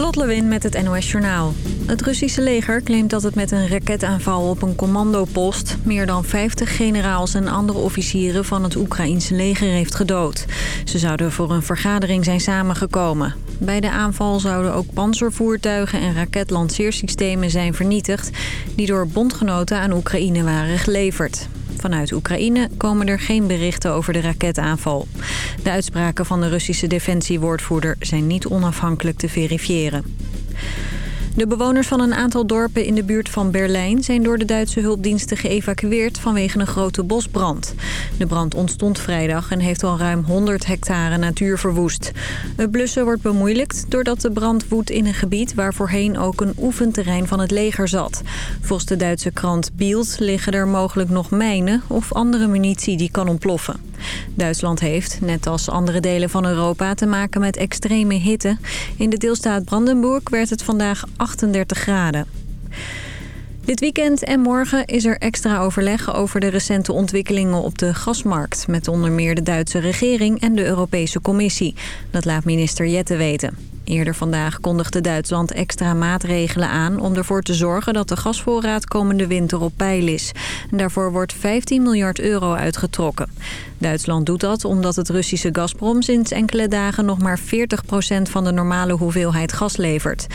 Lot met het NOS Journaal. Het Russische leger claimt dat het met een raketaanval op een commandopost... meer dan 50 generaals en andere officieren van het Oekraïense leger heeft gedood. Ze zouden voor een vergadering zijn samengekomen. Bij de aanval zouden ook panzervoertuigen en raketlanceersystemen zijn vernietigd... die door bondgenoten aan Oekraïne waren geleverd. Vanuit Oekraïne komen er geen berichten over de raketaanval. De uitspraken van de Russische defensiewoordvoerder zijn niet onafhankelijk te verifiëren. De bewoners van een aantal dorpen in de buurt van Berlijn... zijn door de Duitse hulpdiensten geëvacueerd vanwege een grote bosbrand. De brand ontstond vrijdag en heeft al ruim 100 hectare natuur verwoest. Het blussen wordt bemoeilijkt doordat de brand woedt in een gebied... waar voorheen ook een oefenterrein van het leger zat. Volgens de Duitse krant Bild liggen er mogelijk nog mijnen... of andere munitie die kan ontploffen. Duitsland heeft, net als andere delen van Europa, te maken met extreme hitte. In de deelstaat Brandenburg werd het vandaag 38 graden. Dit weekend en morgen is er extra overleg over de recente ontwikkelingen op de gasmarkt... met onder meer de Duitse regering en de Europese Commissie. Dat laat minister Jette weten. Eerder vandaag kondigde Duitsland extra maatregelen aan... om ervoor te zorgen dat de gasvoorraad komende winter op peil is. daarvoor wordt 15 miljard euro uitgetrokken. Duitsland doet dat omdat het Russische Gazprom sinds enkele dagen... nog maar 40% van de normale hoeveelheid gas levert.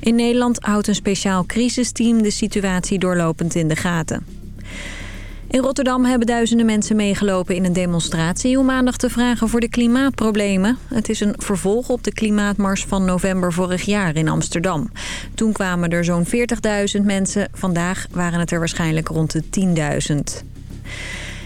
In Nederland houdt een speciaal crisisteam de situatie doorlopend in de gaten. In Rotterdam hebben duizenden mensen meegelopen in een demonstratie... om aandacht te vragen voor de klimaatproblemen. Het is een vervolg op de klimaatmars van november vorig jaar in Amsterdam. Toen kwamen er zo'n 40.000 mensen. Vandaag waren het er waarschijnlijk rond de 10.000.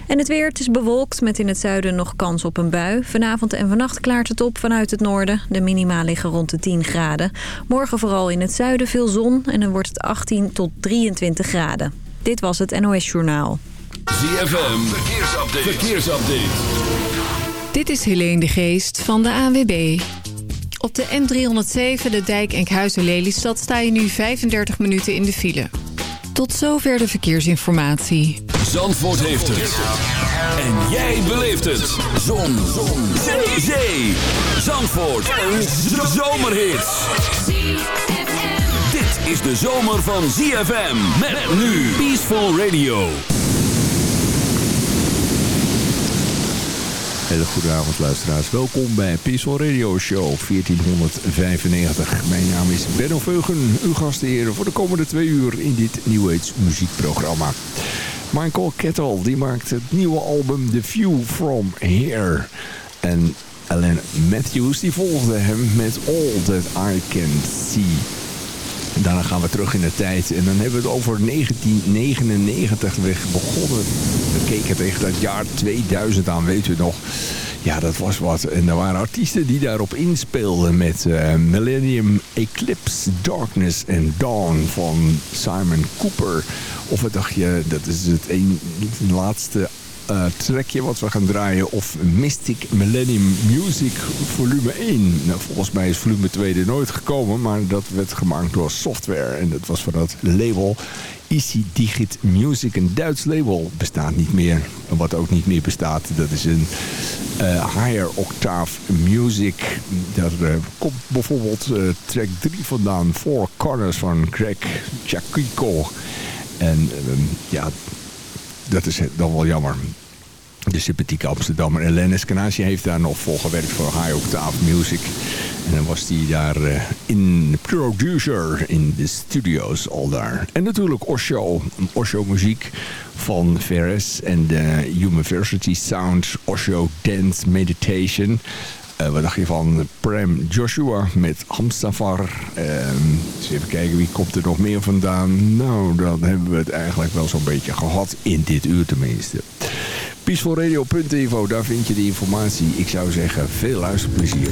En het weer, het is bewolkt met in het zuiden nog kans op een bui. Vanavond en vannacht klaart het op vanuit het noorden. De minima liggen rond de 10 graden. Morgen vooral in het zuiden veel zon en dan wordt het 18 tot 23 graden. Dit was het NOS Journaal. ZFM, verkeersupdate. verkeersupdate. Dit is Helene de Geest van de ANWB. Op de N307, de dijk Enkhuizen-Lelystad, sta je nu 35 minuten in de file. Tot zover de verkeersinformatie. Zandvoort heeft het. En jij beleeft het. Zon. Zon. Zee. Zee. Zandvoort. Een zomerhit. Dit is de zomer van ZFM. Met nu Peaceful Radio. Hele goede avond luisteraars. Welkom bij Peaceful Radio Show 1495. Mijn naam is Benno Veugen, uw gastheer voor de komende twee uur in dit New Age muziekprogramma. Michael Kettle die maakt het nieuwe album The View From Here. En Alan Matthews die volgde hem met All That I Can See. Daarna gaan we terug in de tijd. En dan hebben we het over 1999 weg begonnen. We keken tegen dat jaar 2000 aan, weet u nog. Ja, dat was wat. En er waren artiesten die daarop inspeelden met uh, Millennium Eclipse, Darkness and Dawn van Simon Cooper. Of wat dacht je, dat is het een, laatste uh, trekje wat we gaan draaien. Of Mystic Millennium Music volume 1. Nou, volgens mij is volume 2 er nooit gekomen. Maar dat werd gemaakt door software. En dat was voor dat label Easy Digit Music. Een Duits label bestaat niet meer. En wat ook niet meer bestaat, dat is een uh, Higher Octave Music. Daar uh, komt bijvoorbeeld track 3 vandaan. Four Corners van Greg Chakiko. En ja, dat is dan wel jammer. De sympathieke Amsterdammer. En Lennis Canasi heeft daar nog voor gewerkt voor High Octave Music. En dan was hij daar uh, in producer in de studio's al daar. En natuurlijk Osho. Osho muziek van Ferris en de University Sound Osho Dance Meditation. Uh, wat dacht je van Prem Joshua met Hamsafar? Uh, eens even kijken, wie komt er nog meer vandaan? Nou, dan hebben we het eigenlijk wel zo'n beetje gehad. In dit uur tenminste. Peacefulradio.info, daar vind je de informatie. Ik zou zeggen, veel luisterplezier.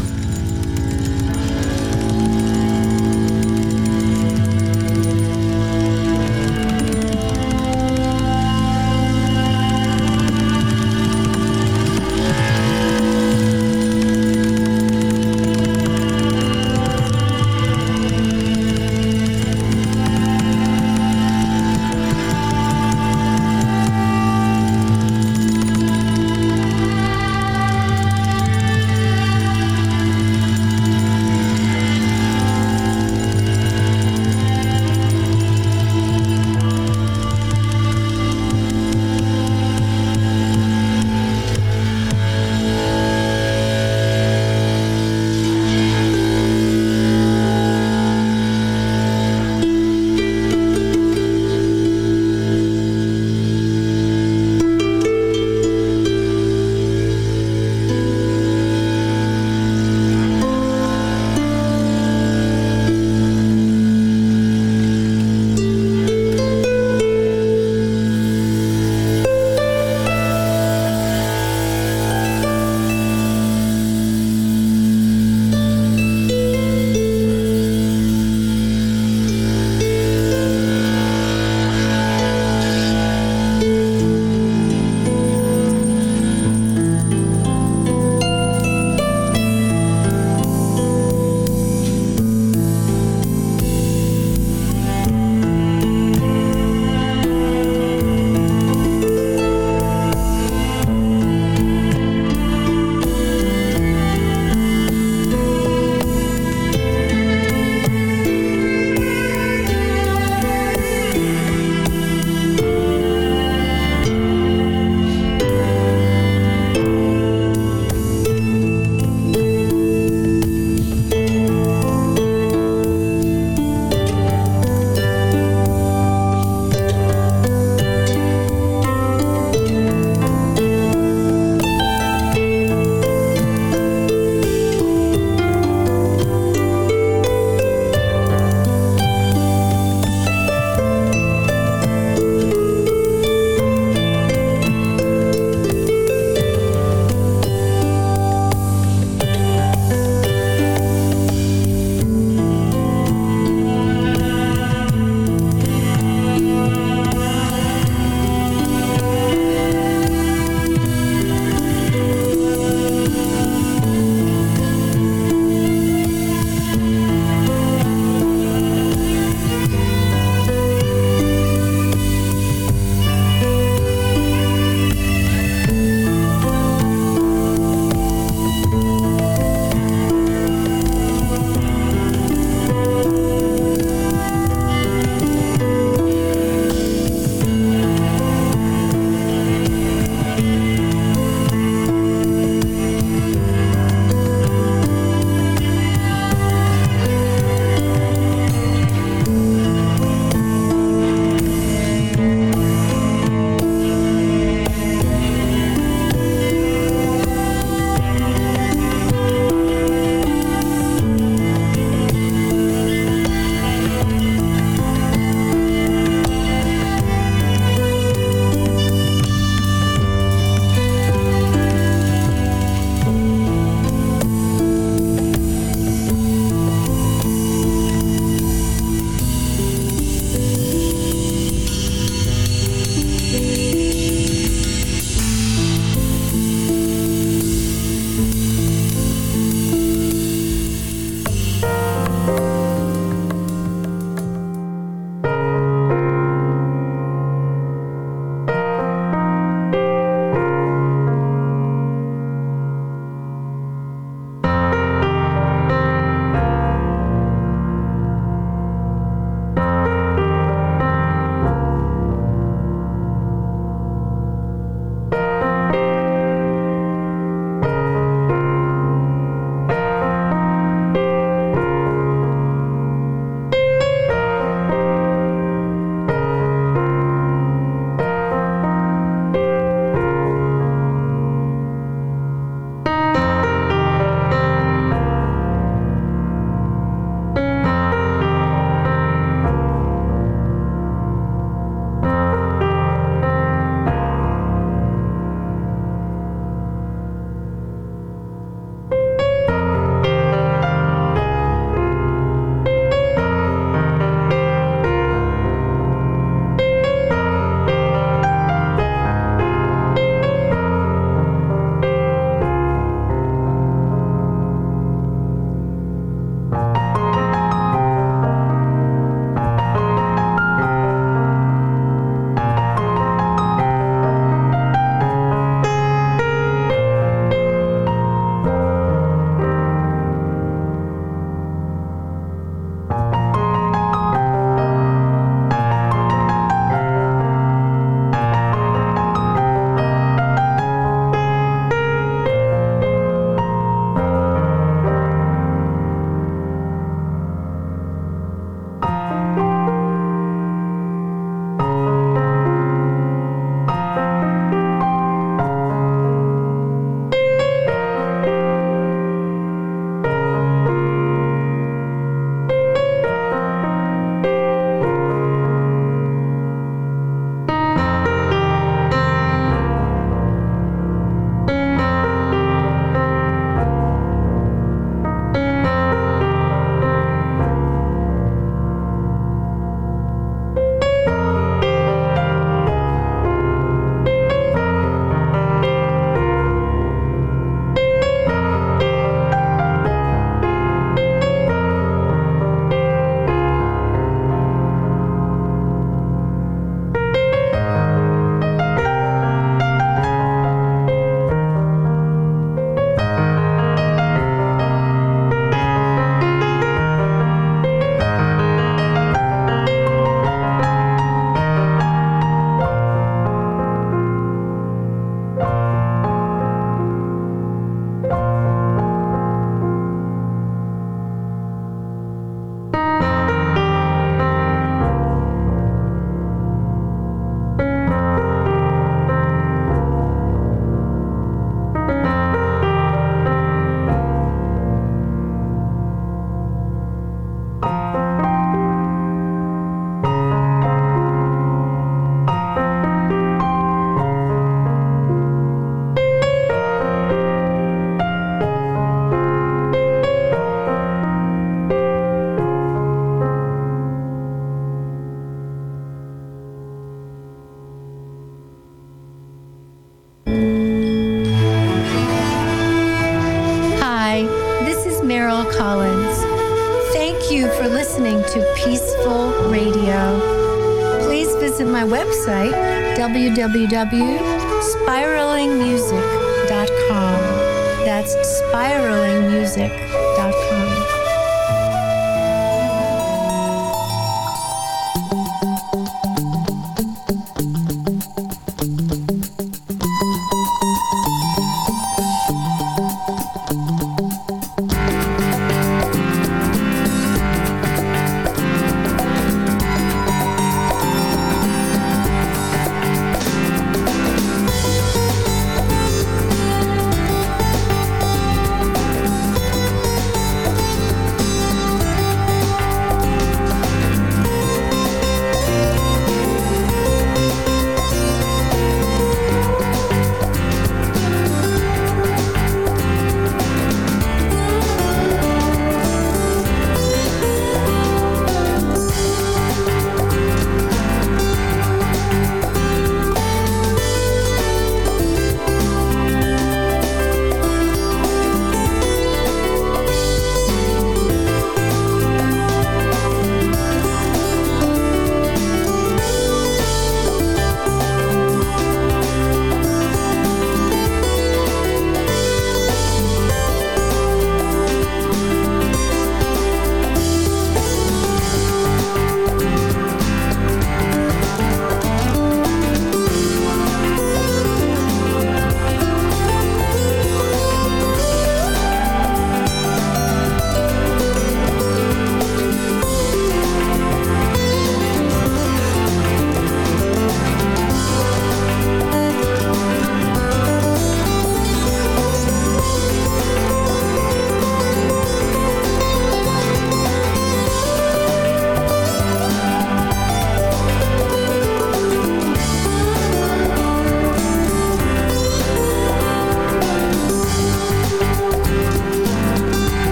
W.